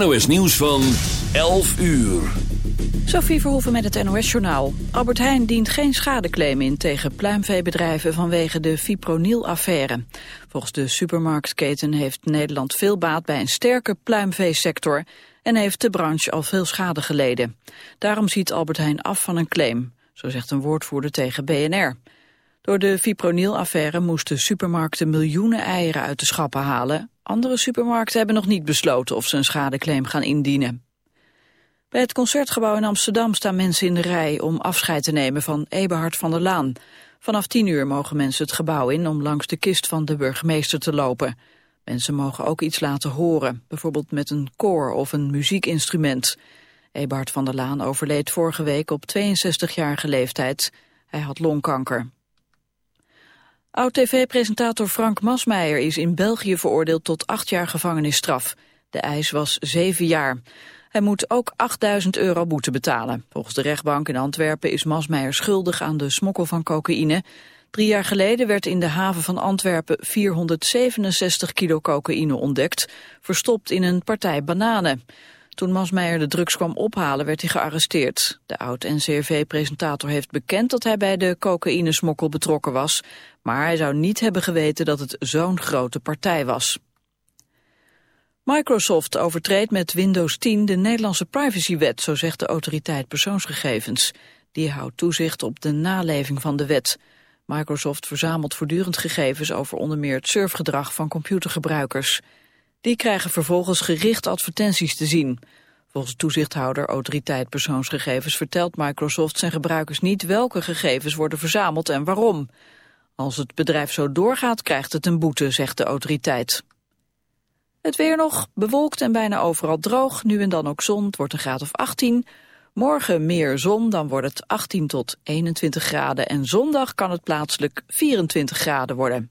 NOS Nieuws van 11 uur. Sophie Verhoeven met het NOS-journaal. Albert Heijn dient geen schadeclaim in tegen pluimveebedrijven vanwege de fipronil-affaire. Volgens de supermarktketen heeft Nederland veel baat bij een sterke pluimveesector en heeft de branche al veel schade geleden. Daarom ziet Albert Heijn af van een claim, zo zegt een woordvoerder tegen BNR. Door de fipronil-affaire moesten supermarkten miljoenen eieren uit de schappen halen. Andere supermarkten hebben nog niet besloten of ze een schadeclaim gaan indienen. Bij het Concertgebouw in Amsterdam staan mensen in de rij om afscheid te nemen van Eberhard van der Laan. Vanaf tien uur mogen mensen het gebouw in om langs de kist van de burgemeester te lopen. Mensen mogen ook iets laten horen, bijvoorbeeld met een koor of een muziekinstrument. Eberhard van der Laan overleed vorige week op 62-jarige leeftijd. Hij had longkanker. Oud-tv-presentator Frank Masmeijer is in België veroordeeld tot acht jaar gevangenisstraf. De eis was zeven jaar. Hij moet ook 8000 euro boete betalen. Volgens de rechtbank in Antwerpen is Masmeijer schuldig aan de smokkel van cocaïne. Drie jaar geleden werd in de haven van Antwerpen 467 kilo cocaïne ontdekt, verstopt in een partij bananen. Toen Masmeijer de drugs kwam ophalen werd hij gearresteerd. De oud-NCRV-presentator heeft bekend dat hij bij de cocaïnesmokkel betrokken was, maar hij zou niet hebben geweten dat het zo'n grote partij was. Microsoft overtreedt met Windows 10 de Nederlandse privacywet, zo zegt de autoriteit persoonsgegevens. Die houdt toezicht op de naleving van de wet. Microsoft verzamelt voortdurend gegevens over onder meer het surfgedrag van computergebruikers. Die krijgen vervolgens gericht advertenties te zien. Volgens toezichthouder Autoriteit Persoonsgegevens vertelt Microsoft zijn gebruikers niet welke gegevens worden verzameld en waarom. Als het bedrijf zo doorgaat krijgt het een boete, zegt de autoriteit. Het weer nog, bewolkt en bijna overal droog, nu en dan ook zon, het wordt een graad of 18. Morgen meer zon, dan wordt het 18 tot 21 graden en zondag kan het plaatselijk 24 graden worden.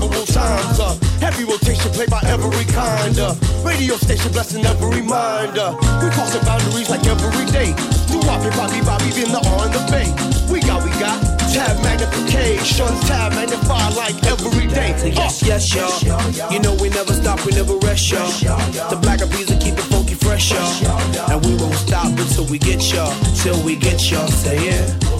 Several times. Uh, heavy rotation played by every kind. Uh, radio station blessing every mind. Uh, we crossing boundaries like every day. Do Bobby, Bobby, Bobby, in the on the bay. We got, we got tab magnification, tab magnify like every day. So yes, yes, y'all. You know we never stop, we never rest, y'all. The black will keep it funky fresh, y'all. And we won't stop until we get y'all, till we get y'all. Say yeah.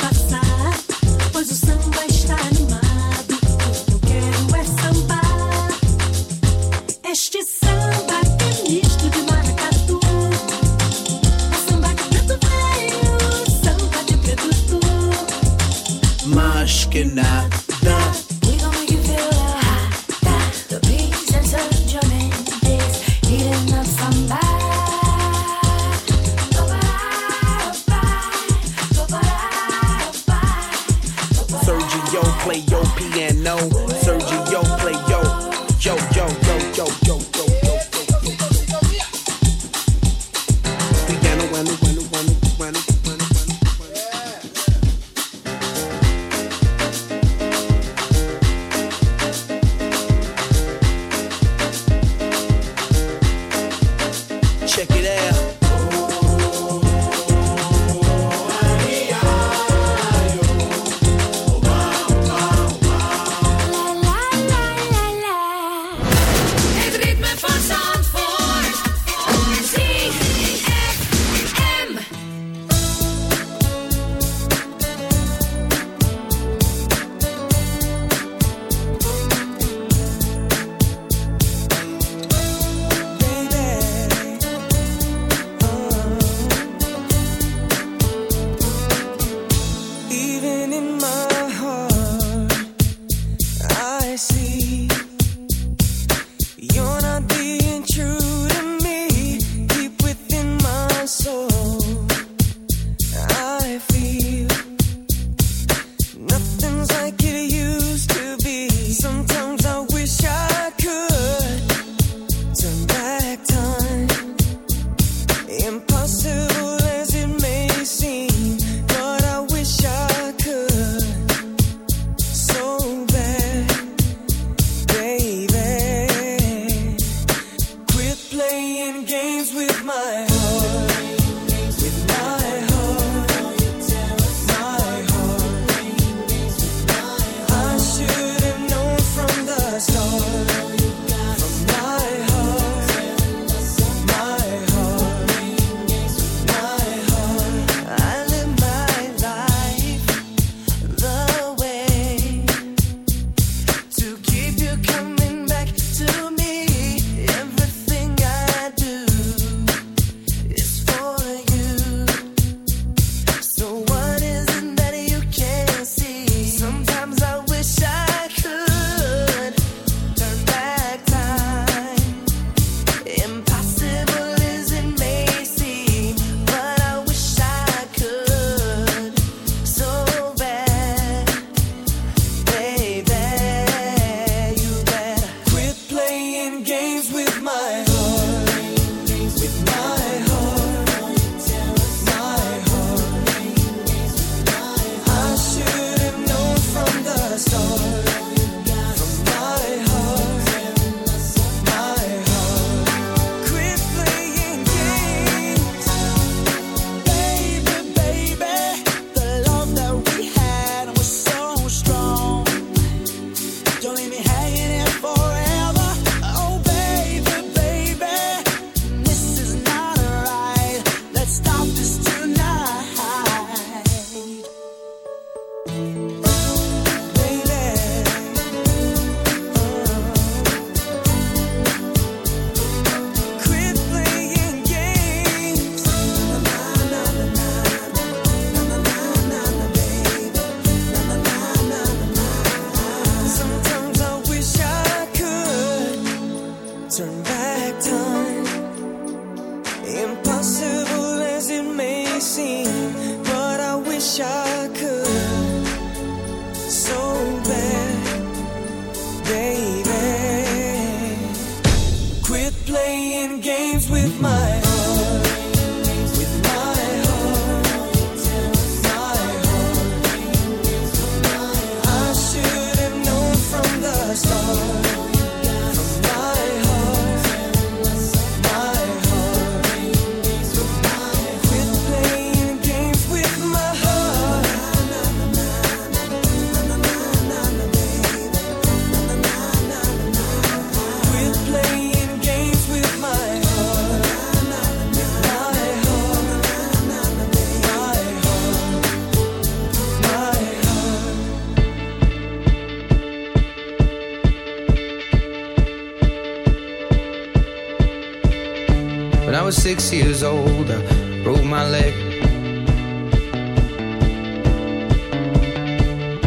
years old, I broke my leg.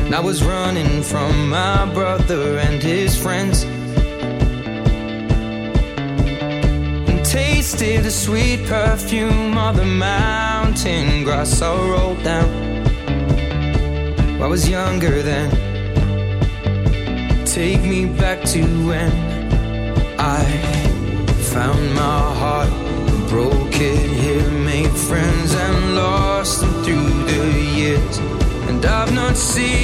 And I was running from my brother and his friends. And tasted the sweet perfume of the mountain grass I rolled down. I was younger then. And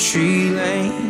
tree lane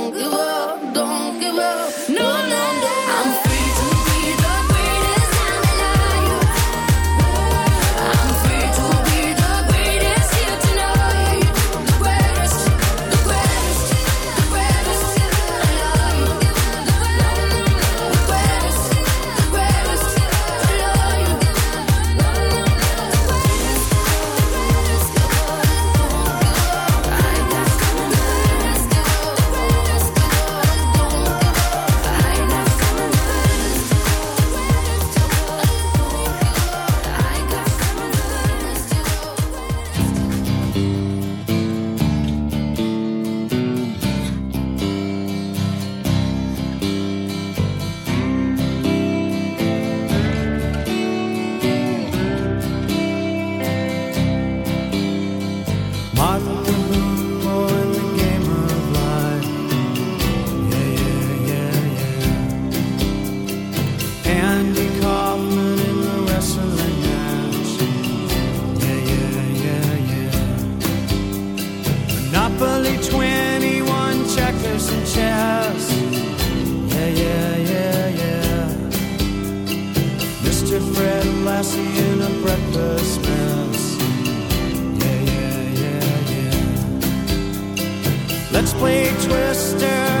classy in a breakfast mess. Yeah, yeah, yeah, yeah. Let's play Twister.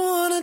wanna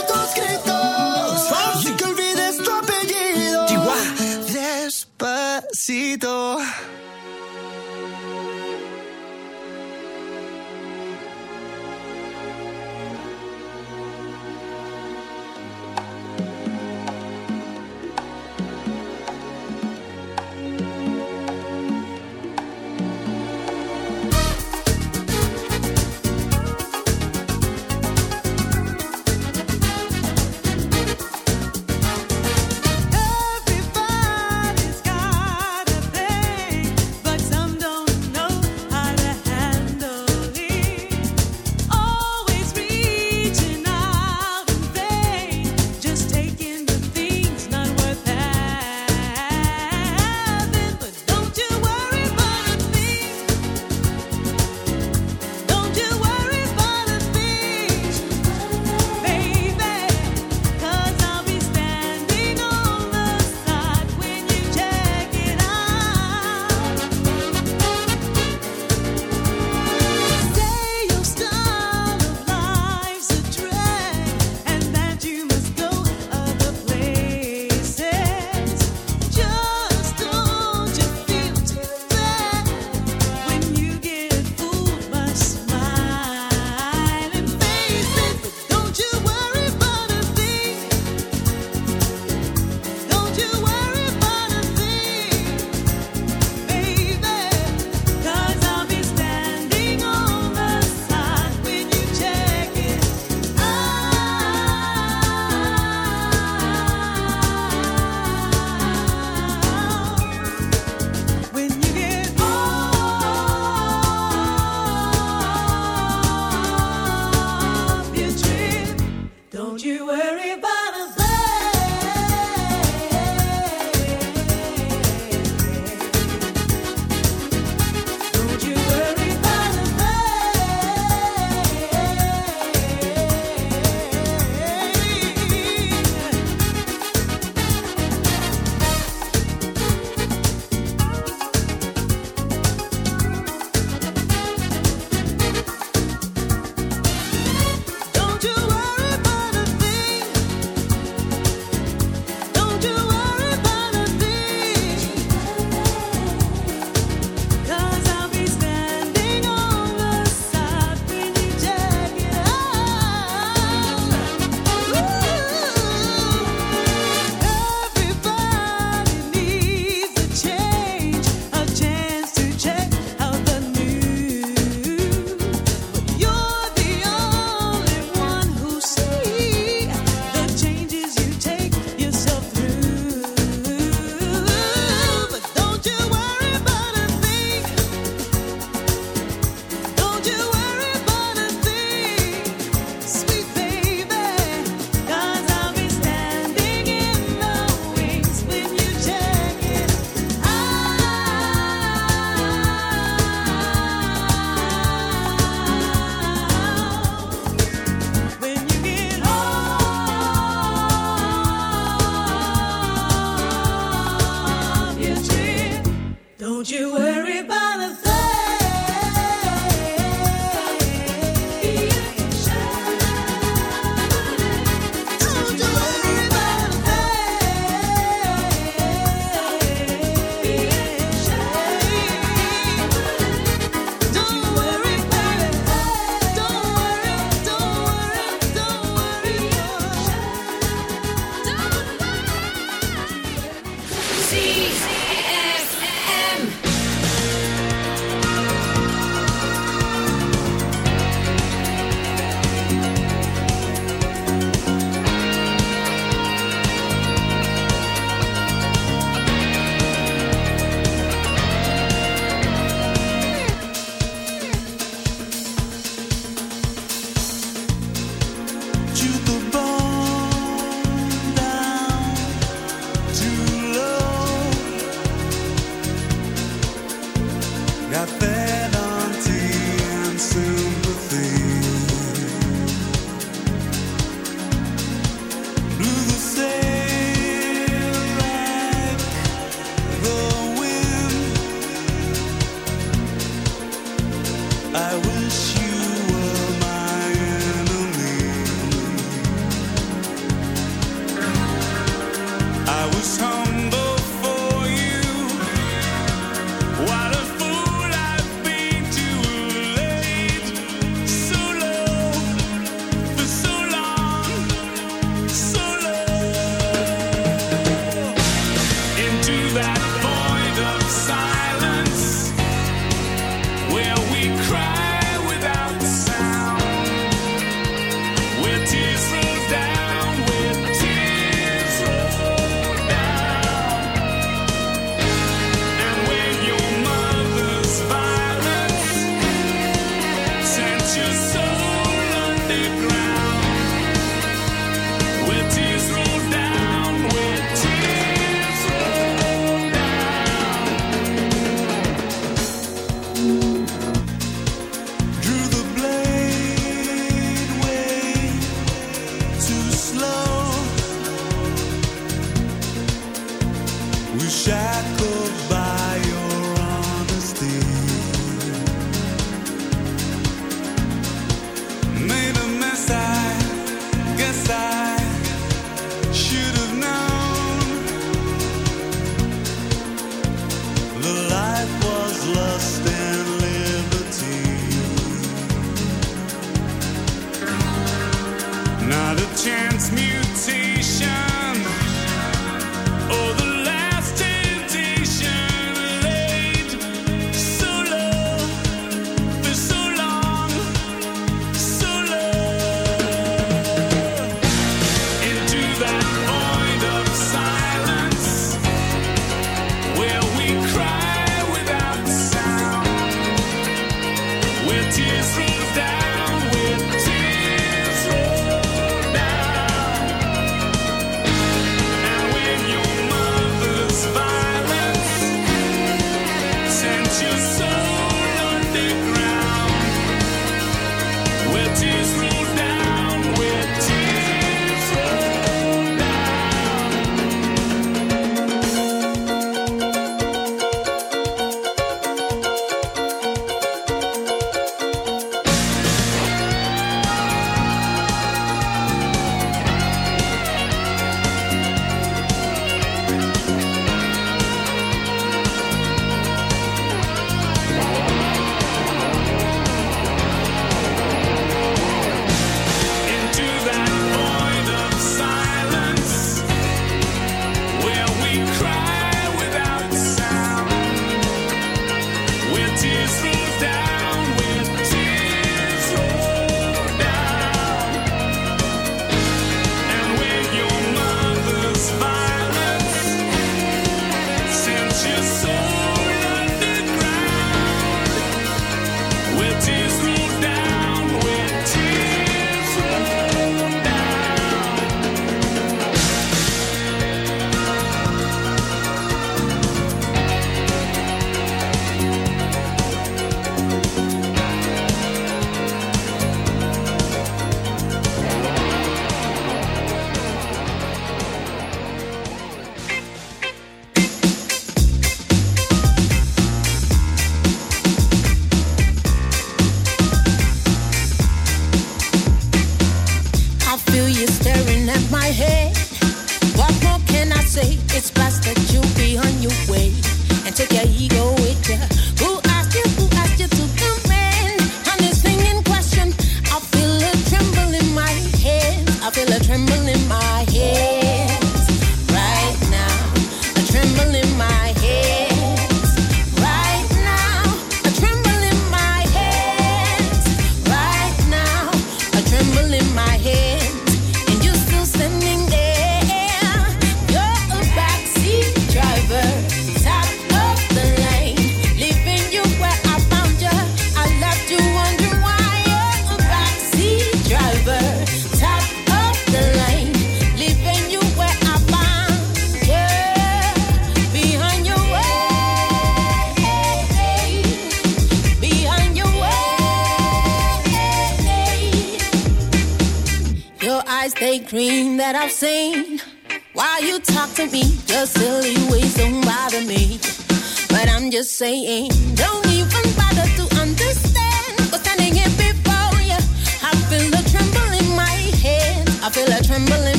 necesito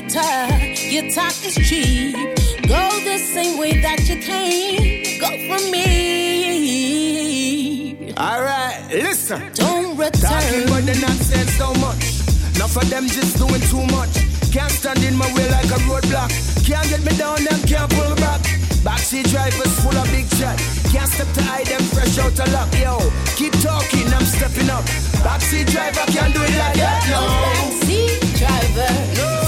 bitter. Your talk is cheap. Go the same way that you came. Go for me. Alright, listen. Don't return. Talking but they're not saying so much. Enough for them just doing too much. Can't stand in my way like a roadblock. Can't get me down, them can't pull back. Backseat drivers full of big chat. Can't step to hide them fresh out of luck. Yo, keep talking, I'm stepping up. Backseat driver can't do it like that. No. Backseat driver. Top